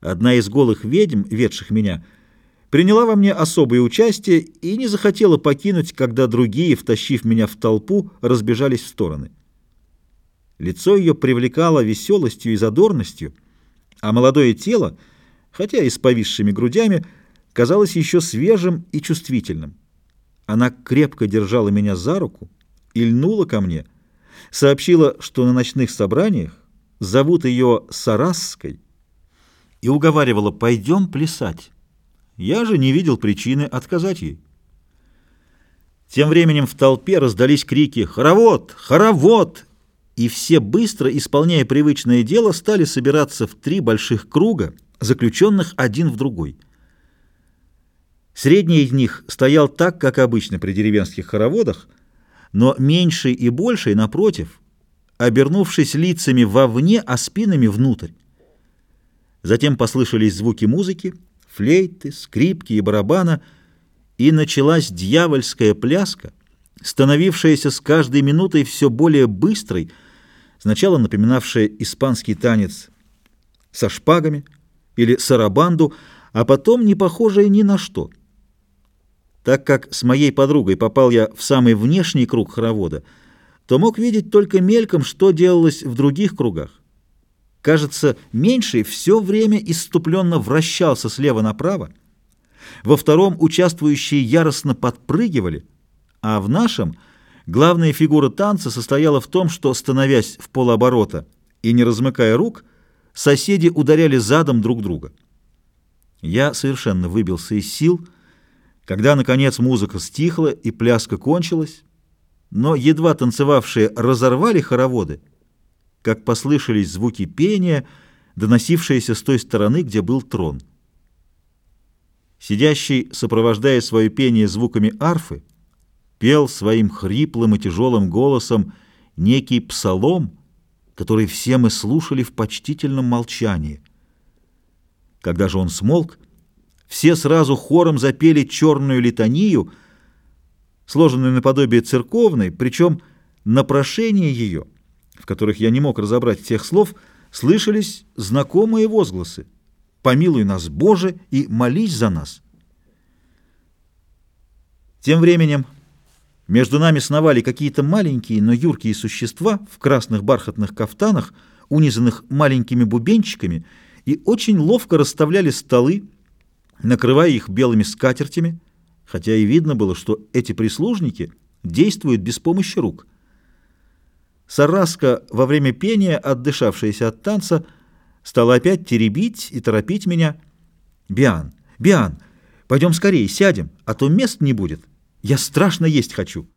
Одна из голых ведьм, ведших меня, приняла во мне особое участие и не захотела покинуть, когда другие, втащив меня в толпу, разбежались в стороны. Лицо ее привлекало веселостью и задорностью, а молодое тело, хотя и с повисшими грудями, казалось еще свежим и чувствительным. Она крепко держала меня за руку и льнула ко мне, сообщила, что на ночных собраниях зовут ее Сарасской, и уговаривала «пойдем плясать». Я же не видел причины отказать ей. Тем временем в толпе раздались крики «Хоровод! Хоровод!» и все, быстро исполняя привычное дело, стали собираться в три больших круга, заключенных один в другой. Средний из них стоял так, как обычно при деревенских хороводах, но меньший и больший, напротив, обернувшись лицами вовне, а спинами внутрь. Затем послышались звуки музыки, флейты, скрипки и барабана, и началась дьявольская пляска, становившаяся с каждой минутой все более быстрой, сначала напоминавшая испанский танец со шпагами или сарабанду, а потом не похожая ни на что. Так как с моей подругой попал я в самый внешний круг хоровода, то мог видеть только мельком, что делалось в других кругах. Кажется, меньший все время иступленно вращался слева направо. Во втором участвующие яростно подпрыгивали, а в нашем главная фигура танца состояла в том, что, становясь в полоборота и не размыкая рук, соседи ударяли задом друг друга. Я совершенно выбился из сил, когда, наконец, музыка стихла и пляска кончилась, но едва танцевавшие разорвали хороводы, как послышались звуки пения, доносившиеся с той стороны, где был трон. Сидящий, сопровождая свое пение звуками арфы, пел своим хриплым и тяжелым голосом некий псалом, который все мы слушали в почтительном молчании. Когда же он смолк, все сразу хором запели черную литанию, сложенную наподобие церковной, причем на прошение ее — в которых я не мог разобрать всех слов, слышались знакомые возгласы «Помилуй нас, Боже, и молись за нас». Тем временем между нами сновали какие-то маленькие, но юркие существа в красных бархатных кафтанах, унизанных маленькими бубенчиками, и очень ловко расставляли столы, накрывая их белыми скатертями, хотя и видно было, что эти прислужники действуют без помощи рук. Сараска во время пения, отдышавшаяся от танца, стала опять теребить и торопить меня. «Биан, Биан, пойдем скорее, сядем, а то мест не будет. Я страшно есть хочу».